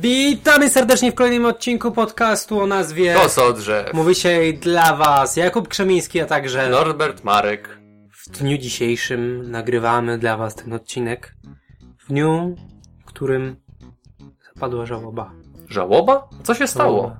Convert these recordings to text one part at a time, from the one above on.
Witamy serdecznie w kolejnym odcinku podcastu o nazwie To drzew. Mówi się dla Was Jakub Krzemiński, a także Norbert Marek. w dniu dzisiejszym nagrywamy dla Was ten odcinek. W dniu, w którym zapadła żałoba. Żałoba? Co się stało?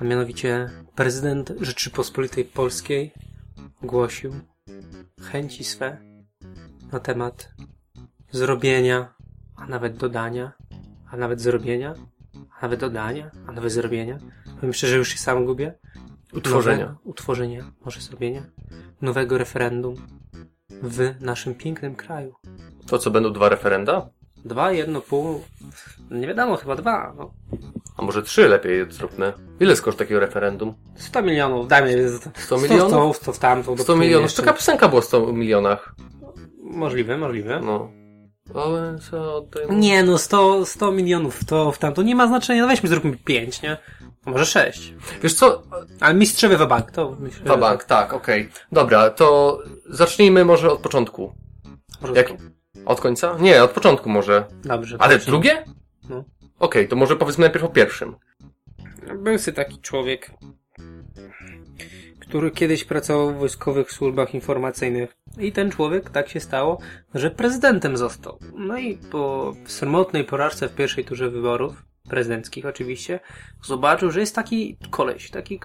A mianowicie prezydent Rzeczypospolitej Polskiej ogłosił chęci swe na temat zrobienia, a nawet dodania, a nawet zrobienia, a nawet dodania, a nawet zrobienia. Powiem szczerze, już się sam gubię. Utworzenia. Nowego, utworzenia, może zrobienia. Nowego referendum w naszym pięknym kraju. To co, będą dwa referenda? Dwa, jedno, pół. Nie wiadomo, chyba dwa. No. A może trzy lepiej zróbmy. Ile skoszt takiego referendum? 100 milionów, dajmy 100 milionów? 100, 100 w tamtą. 100 dopóki milionów. jeszcze- Taka piosenka była o 100 milionach. Możliwe, możliwe. No. Ale co ty... Nie no, 100, 100 milionów to, w tamto nie ma znaczenia. No weźmy, zróbmy 5, nie? A może 6. Wiesz co? Ale mistrzowy wabank, to myślę, To bank, tak, okej. Dobra, to zacznijmy może od początku. Może Jak... Od końca? Nie, od początku może. Dobrze. Ale zacznij. drugie? No. Okej, to może powiedzmy najpierw o pierwszym. Był sobie taki człowiek, który kiedyś pracował w wojskowych służbach informacyjnych. I ten człowiek, tak się stało, że prezydentem został. No i po sromotnej porażce w pierwszej turze wyborów, prezydenckich oczywiście, zobaczył, że jest taki koleś, taki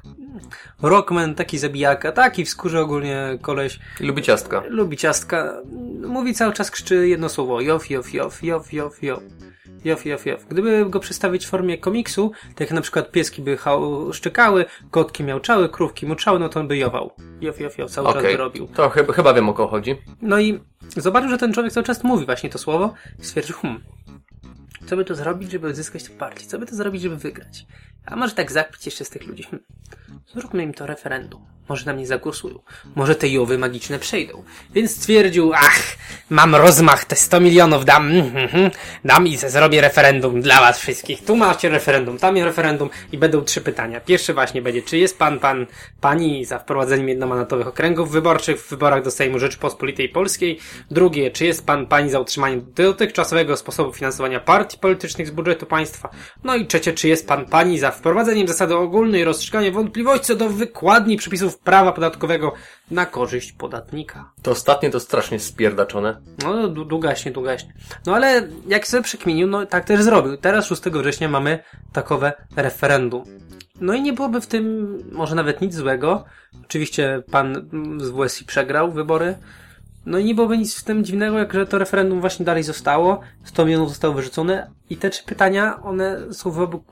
rockman, taki zabijaka, taki w skórze ogólnie koleś, Lubi ciastka. lubi ciastka, mówi cały czas, krzyczy jedno słowo, jof, jof, jof, jof, jof, jof. Jof, jof, jof. Gdyby go przedstawić w formie komiksu, tak jak na przykład pieski by szczekały, kotki miałczały, krówki muczały, no to on by jował. Jof, jof, jof, cały czas Okej, by robił. to chyba, chyba wiem o kogo chodzi. No i zobaczył, że ten człowiek cały czas mówi właśnie to słowo i stwierdził, hmm, co by to zrobić, żeby zyskać tę partię? Co by to zrobić, żeby wygrać? A może tak zakpić jeszcze z tych ludzi? Hmm. Zróbmy im to referendum. Może na mnie zagłosują. Może te jowy magiczne przejdą. Więc stwierdził, ach, mam rozmach, te 100 milionów dam, mhm, mhm, dam i zrobię referendum dla was wszystkich. Tu macie referendum, tam jest referendum i będą trzy pytania. Pierwsze właśnie będzie, czy jest pan, pan, pani za wprowadzeniem jednomandatowych okręgów wyborczych w wyborach do Sejmu Rzeczypospolitej Polskiej? Drugie, czy jest pan, pani za utrzymaniem dotychczasowego sposobu finansowania partii politycznych z budżetu państwa? No i trzecie, czy jest pan, pani za wprowadzeniem zasady ogólnej i rozstrzyganie wątpliwości co do wykładni przepisów prawa podatkowego na korzyść podatnika? To ostatnie to strasznie spierdaczone. No, dłu- długaśnie, długaśnie. No ale jak sobie przekminił, no tak też zrobił. Teraz 6 września mamy takowe referendum. No i nie byłoby w tym może nawet nic złego. Oczywiście pan z WSI przegrał wybory. No i nie byłoby nic w tym dziwnego, jak że to referendum właśnie dalej zostało, 100 milionów zostało wyrzucone i te trzy pytania, one są wokół,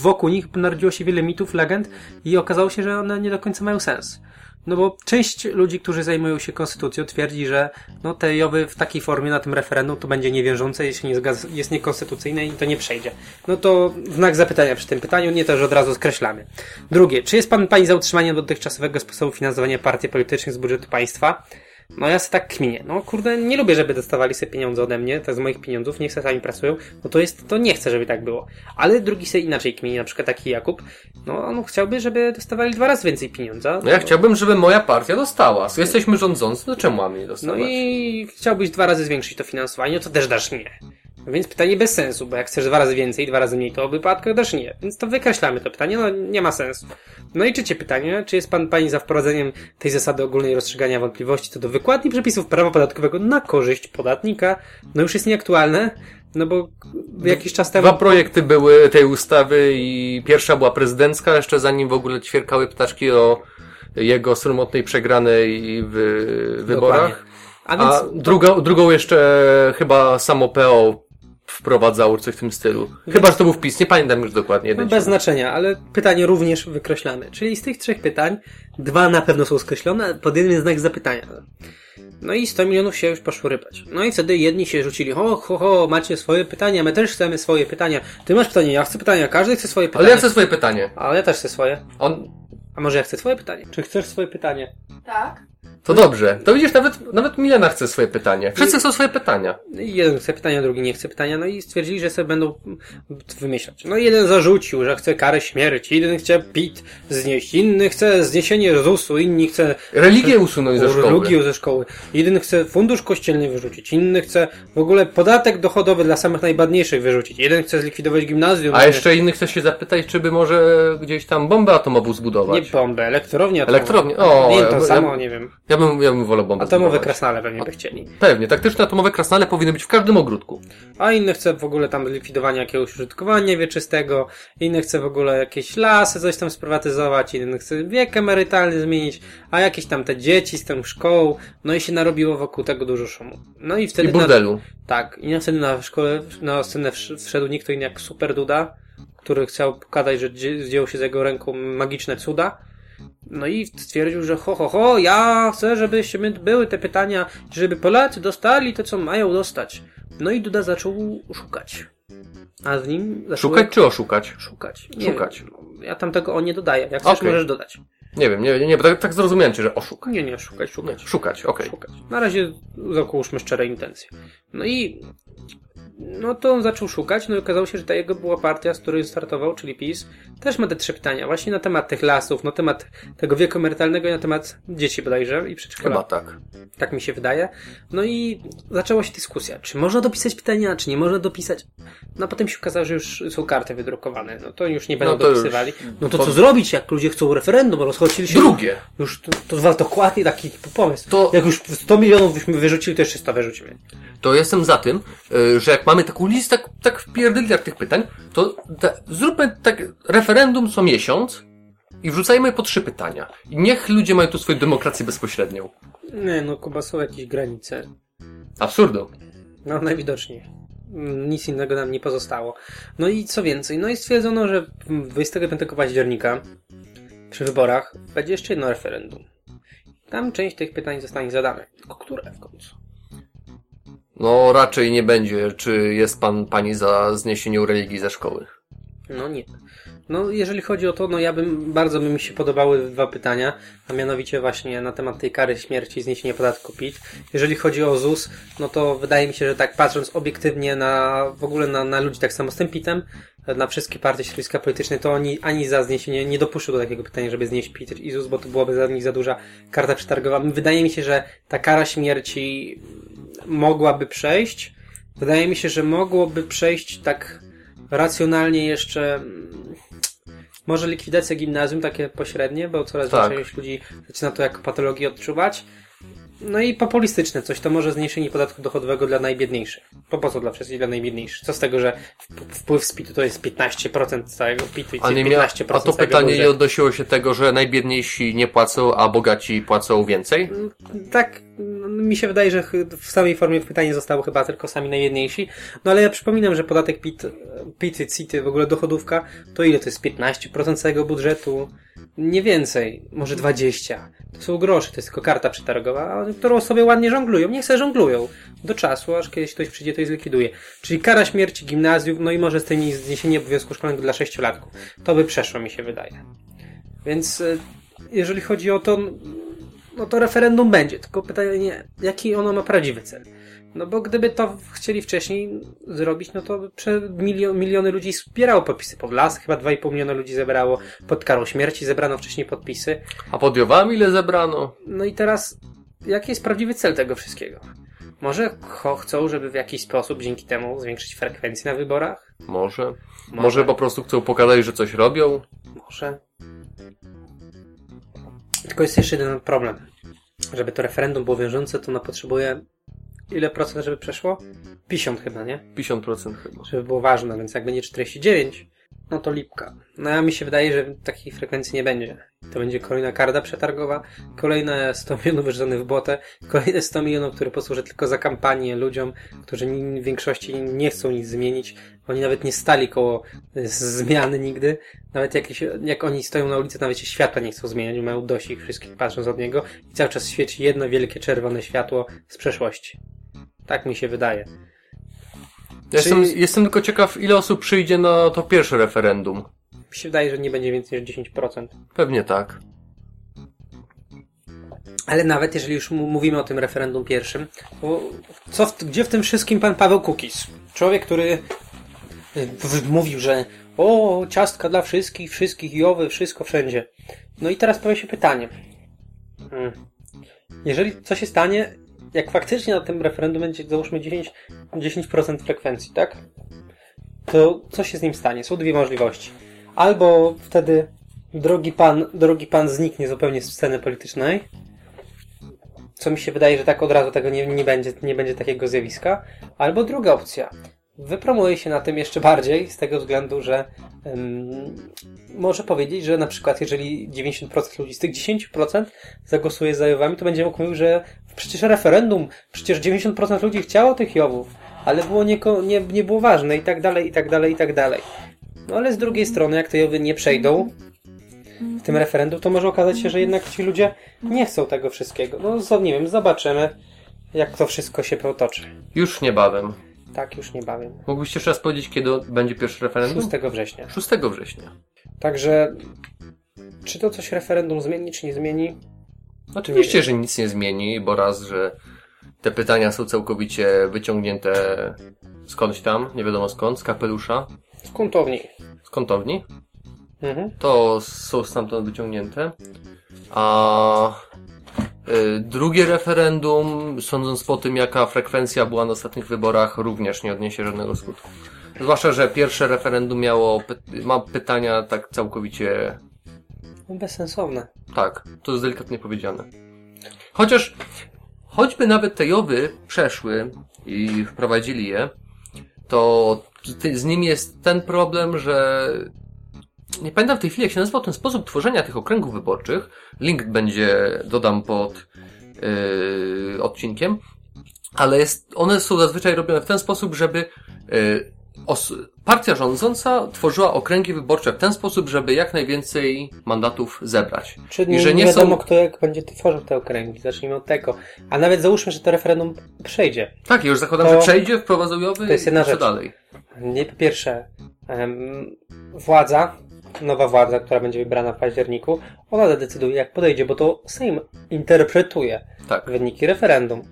wokół nich narodziło się wiele mitów, legend i okazało się, że one nie do końca mają sens. No bo część ludzi, którzy zajmują się konstytucją, twierdzi, że no te jowy w takiej formie na tym referendum to będzie niewiążące, jeśli nie zgadza, jest niekonstytucyjne i to nie przejdzie. No to znak zapytania przy tym pytaniu, nie to, że od razu skreślamy. Drugie, czy jest pan pani za utrzymaniem dotychczasowego sposobu finansowania partii politycznych z budżetu państwa? No ja sobie tak kminię. No kurde, nie lubię, żeby dostawali sobie pieniądze ode mnie, tak z moich pieniądzów, niech sobie sami pracują. No to jest, to nie chcę, żeby tak było. Ale drugi sobie inaczej kmieni, na przykład taki Jakub, no on chciałby, żeby dostawali dwa razy więcej pieniądza. No ja chciałbym, żeby moja partia dostała. Jesteśmy rządzący, to czemu mamy nie No dostawać? i chciałbyś dwa razy zwiększyć to finansowanie, no to też dasz nie. Więc pytanie bez sensu, bo jak chcesz dwa razy więcej, dwa razy mniej, to w wypadkach dasz nie. Więc to wykreślamy to pytanie, no nie ma sensu. No i trzecie pytanie, czy jest pan pani za wprowadzeniem tej zasady ogólnej rozstrzygania wątpliwości co do wykładni przepisów prawa podatkowego na korzyść podatnika? No już jest nieaktualne, no bo jakiś czas temu... Dwa projekty były tej ustawy i pierwsza była prezydencka, jeszcze zanim w ogóle ćwierkały ptaczki o jego sromotnej przegranej w wyborach. A więc... A druga, drugą jeszcze chyba samo PO wprowadzało coś w tym stylu. Chyba, że to był wpis, nie pamiętam już dokładnie. No jeden bez ci- znaczenia, ale pytanie również wykreślamy. Czyli z tych trzech pytań, dwa na pewno są skreślone, pod jednym jest znak zapytania. No i 100 milionów się już poszło rypać. No i wtedy jedni się rzucili, ho, ho, ho, macie swoje pytania, my też chcemy swoje pytania. Ty masz pytanie, ja chcę pytania, każdy chce swoje pytanie. Ale ja chcę swoje pytanie. Ale ja też chcę swoje. On... A może ja chcę swoje pytanie? Czy chcesz swoje pytanie? Tak. To dobrze. To widzisz, nawet, nawet Milena chce swoje pytanie. Wszyscy chcą swoje pytania. Jeden chce pytania, drugi nie chce pytania, no i stwierdzili, że sobie będą wymyślać. No jeden zarzucił, że chce karę śmierci, jeden chce PIT znieść, inny chce zniesienie ZUS-u, inni chce Religię usunąć ze szkoły. religię ze szkoły, jeden chce fundusz kościelny wyrzucić, inny chce w ogóle podatek dochodowy dla samych najbadniejszych wyrzucić, jeden chce zlikwidować gimnazjum. A jeszcze inny chce się zapytać, czy by może gdzieś tam bombę atomową Nie zbudować. bombę, elektrownię atomową. Elektrownię, o, Nie, to samo, nie wiem. Ja bym, ja bym wolał bombę Atomowe zbudować. krasnale pewnie by chcieli. Pewnie, taktyczne atomowe krasnale powinny być w każdym ogródku. A inny chce w ogóle tam likwidowania jakiegoś użytkowania wieczystego, inny chce w ogóle jakieś lasy, coś tam sprywatyzować, inny chce wiek emerytalny zmienić, a jakieś tam te dzieci z tą szkołą, no i się narobiło wokół tego dużo szumu. No i wtedy... I burdelu. Na, tak, i na wtedy na szkołę, na scenę wsz- wszedł nikt inny jak Super Duda, który chciał pokazać, że dzie- zdjęło się z jego ręką magiczne cuda. No i stwierdził, że ho, ho, ho, ja chcę, żebyśmy były te pytania, żeby Polacy dostali to, co mają dostać. No i Duda zaczął szukać. A z nim zaczął Szukać czy oszukać? szukać. Nie Szukać. Wiem. Ja tam tego o nie dodaję. Jak chcesz, Okej. możesz dodać. Nie wiem, nie, nie, bo tak, tak zrozumiałem cię, że oszukać. Nie, nie, szukać, szukać. Szukać, okej. szukać. Na razie załóżmy szczere intencje. No i no to on zaczął szukać, no i okazało się, że ta jego była partia, z której startował, czyli PiS, też ma te trzy pytania, właśnie na temat tych lasów, na temat tego wieku emerytalnego i na temat dzieci bodajże i przedszkola. Chyba tak. Tak mi się wydaje. No i zaczęła się dyskusja, czy można dopisać pytania, czy nie można dopisać. No a potem się okazało, że już są karty wydrukowane. No to już nie będą No to już- dopisywali. No to co zrobić, jak ludzie chcą referendum, rozchodzili się... Drugie. Już to, to dwa dokładnie taki pomysł. To- Jak już 100 milionów byśmy wyrzucili, to jeszcze 100 wyrzucimy. To jestem za tym, y, że jak mamy taką listę, tak, tak wpierdliard tych pytań, to ta, zróbmy tak referendum co miesiąc i wrzucajmy po trzy pytania. I niech ludzie mają tu swoją demokrację bezpośrednią. Nie, no Kuba, są jakieś granice. Absurdo. No najwidoczniej. Mm, Nic innego nam nie pozostało. No i co więcej, no i stwierdzono, że 25 października przy wyborach będzie jeszcze jedno referendum. Tam część tych pytań zostanie zadane. Tylko które w końcu? No raczej nie będzie, czy jest pan, pani za zniesieniem religii ze szkoły. No nie. No jeżeli chodzi o to, no ja bym, bardzo by mi się podobały dwa pytania, a mianowicie właśnie na temat tej kary śmierci i zniesienia podatku PIT. Jeżeli chodzi o ZUS, no to wydaje mi się, że tak patrząc obiektywnie na, w ogóle na, na ludzi tak samo z tym PIT-em, na wszystkie partie środowiska polityczne, to oni ani za zniesienie nie dopuszczą do takiego pytania, żeby znieść PIT i ZUS, bo to byłoby za nich za duża karta przetargowa. Wydaje mi się, że ta kara śmierci mogłaby przejść. Wydaje mi się, że mogłoby przejść tak racjonalnie jeszcze mm, może likwidacja gimnazjum, takie pośrednie, bo coraz Tak. ilość ludzi zaczyna to jako patologię odczuwać. No i populistyczne coś, to może zmniejszenie podatku dochodowego dla najbiedniejszych. Po, po co dla wszystkich dla najbiedniejszych? Co z tego, że wp- wpływ z PIT-u to jest 15% całego PIT-u i A, nie 15% mia- a to pytanie nie odnosiło się tego, że najbiedniejsi nie płacą, a bogaci płacą więcej? Tak, no, mi się wydaje, że w samej formie pytanie zostało chyba tylko sami najjedniejsi. No ale ja przypominam, że podatek PIT, PIT, CIT, w ogóle dochodówka, to ile to jest? 15% całego budżetu? Nie więcej, może 20. To są grosze, to jest tylko karta przetargowa, którą sobie ładnie żonglują. Niech se żonglują. Do czasu, aż kiedyś ktoś przyjdzie, to i zlikwiduje. Czyli kara śmierci gimnazjów, no i może z tymi zniesienie obowiązku szkolnego dla sześciolatków. To by przeszło, mi się wydaje. Więc e, jeżeli chodzi o to, no to referendum będzie, tylko pytanie, jaki ono ma prawdziwy cel? No bo gdyby to chcieli wcześniej zrobić, no to milion, miliony ludzi zbierało podpisy pod las, chyba 2,5 miliona ludzi zebrało pod karą śmierci, zebrano wcześniej podpisy. A pod Jowami ile zebrano? No i teraz, jaki jest prawdziwy cel tego wszystkiego? Może chcą, żeby w jakiś sposób dzięki temu zwiększyć frekwencję na wyborach? Może. Może po prostu chcą pokazać, że coś robią? Może. Tylko jest jeszcze jeden problem. Żeby to referendum było wiążące, to ono potrzebuje ile procent, żeby przeszło? 50 chyba, nie? 50% chyba. Żeby było ważne, więc jak będzie 49, no to lipka. No a mi się wydaje, że takiej frekwencji nie będzie. To będzie kolejna karta przetargowa, kolejne 100 milionów wyrzuconych w błotę, kolejne 100 milionów, które posłuży tylko za kampanię ludziom, którzy w większości nie chcą nic zmienić. Oni nawet nie stali koło y, zmiany nigdy. Nawet jakieś, jak oni stoją na ulicy, nawet się światła nie chcą zmieniać, mają dość ich wszystkich patrząc od niego i cały czas świeci jedno wielkie czerwone światło z przeszłości. Tak mi się wydaje. Ja Czy- Jestem, jestem tylko ciekaw, ile osób przyjdzie na to pierwsze referendum. Mi się wydaje, że nie będzie więcej niż 10%. Pewnie tak. Ale nawet jeżeli już mówimy o tym referendum pierwszym, co w, gdzie w tym wszystkim pan Paweł Kukiz? Człowiek, który y, mówił, że o, ciastka dla wszystkich, wszystkich, Jowy, wszystko wszędzie. No i teraz pojawia się pytanie. Hmm. Jeżeli co się stanie, jak faktycznie na tym referendum będzie załóżmy 10, 10% frekwencji, tak? To co się z nim stanie? Są dwie możliwości. Albo wtedy drogi pan, drogi pan zniknie zupełnie z sceny politycznej, co mi się wydaje, że tak od razu tego nie, nie, będzie, nie będzie takiego zjawiska. Albo druga opcja. Wypromuje się na tym jeszcze bardziej z tego względu, że może powiedzieć, że na przykład jeżeli 90% ludzi z tych 10% zagłosuje za Jowami, to będzie mógł mówić, że przecież referendum, przecież 90% ludzi chciało tych Jowów, ale było nieko, nie, nie było ważne i tak dalej, i tak dalej, i tak dalej. No ale z drugiej strony, jak te Jowy nie przejdą w tym referendum, to może okazać się, że jednak ci ludzie nie chcą tego wszystkiego. No zo- nie wiem, zobaczymy, jak to wszystko się potoczy. Już niebawem. Tak, już niebawem. Mógłbyś jeszcze raz powiedzieć, kiedy będzie pierwszy referendum? 6 września. 6 września. Także, czy to coś referendum zmieni, czy nie zmieni? Oczywiście, że nic nie zmieni, bo raz, że te pytania są całkowicie wyciągnięte skądś tam, nie wiadomo skąd, z kapelusza, Z kuntowni. z kątowni. Mhm. To są stamtąd wyciągnięte. A y, drugie referendum, sądząc po tym, jaka frekwencja była na ostatnich wyborach, również nie odniesie żadnego skutku. Zwłaszcza, że pierwsze referendum miało py- ma pytania tak całkowicie bezsensowne. Tak, to jest delikatnie powiedziane. Chociaż, choćby nawet te Jowy przeszły i wprowadzili je, to z nimi jest ten problem, że nie pamiętam w tej chwili, jak się nazywał ten sposób tworzenia tych okręgów wyborczych. Link będzie, dodam pod yy, odcinkiem. Ale jest, one są zazwyczaj robione w ten sposób, żeby yy, os- partia rządząca tworzyła okręgi wyborcze w ten sposób, żeby jak najwięcej mandatów zebrać. Czyli I że nie, nie wiadomo, są- kto jak będzie tworzył te okręgi. Zacznijmy od tego. A nawet załóżmy, że to referendum przejdzie. Tak, już zakładam, To- że przejdzie, wprowadzą jowy to jest jedna i co rzecz. dalej. Nie, po pierwsze, em, władza, nowa władza, która będzie wybrana w październiku, ona zadecyduje, jak podejdzie, bo to Sejm interpretuje Tak. wyniki referendum.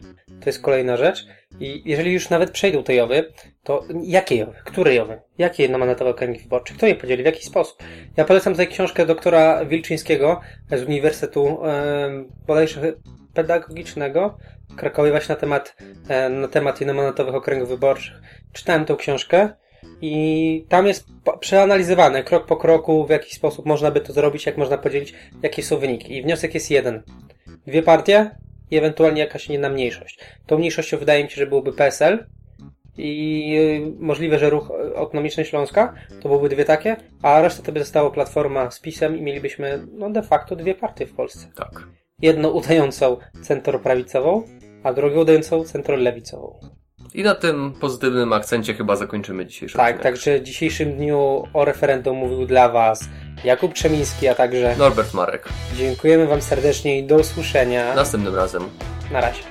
To jest kolejna rzecz. I jeżeli już nawet przejdą te jowy, to jakie jowy? Które jowy? Jakie jednomandatowe okręgi wyborcze? Kto je podzieli? W jaki sposób? Ja polecam tutaj książkę doktora Wilczyńskiego z Uniwersytetu em, bodajże pedagogicznego w Krakowie właśnie na temat, e, na temat jednomandatowych okręgów wyborczych. Czytałem tę książkę i tam jest przeanalizowane krok po kroku, w jaki sposób można by to zrobić, jak można podzielić, jakie są wyniki. I wniosek jest jeden. Dwie partie i ewentualnie jakaś inna mniejszość. Tą mniejszością wydaje mi się, że byłoby PSL i y, możliwe, że ruch autonomiczny Śląska to byłyby dwie takie, a reszta to by została platforma z PiSem i mielibyśmy no de facto dwie partie w Polsce. Tak. Jedną udającą centroprawicową, a drugą udającą centrolewicową. I na tym pozytywnym akcencie chyba zakończymy dzisiejszy Tak, odcinek. także w dzisiejszym dniu o referendum mówił dla Was Jakub Przemiński, a także Norbert Marek. dziękujemy Wam serdecznie i do usłyszenia. Następnym razem. Na razie.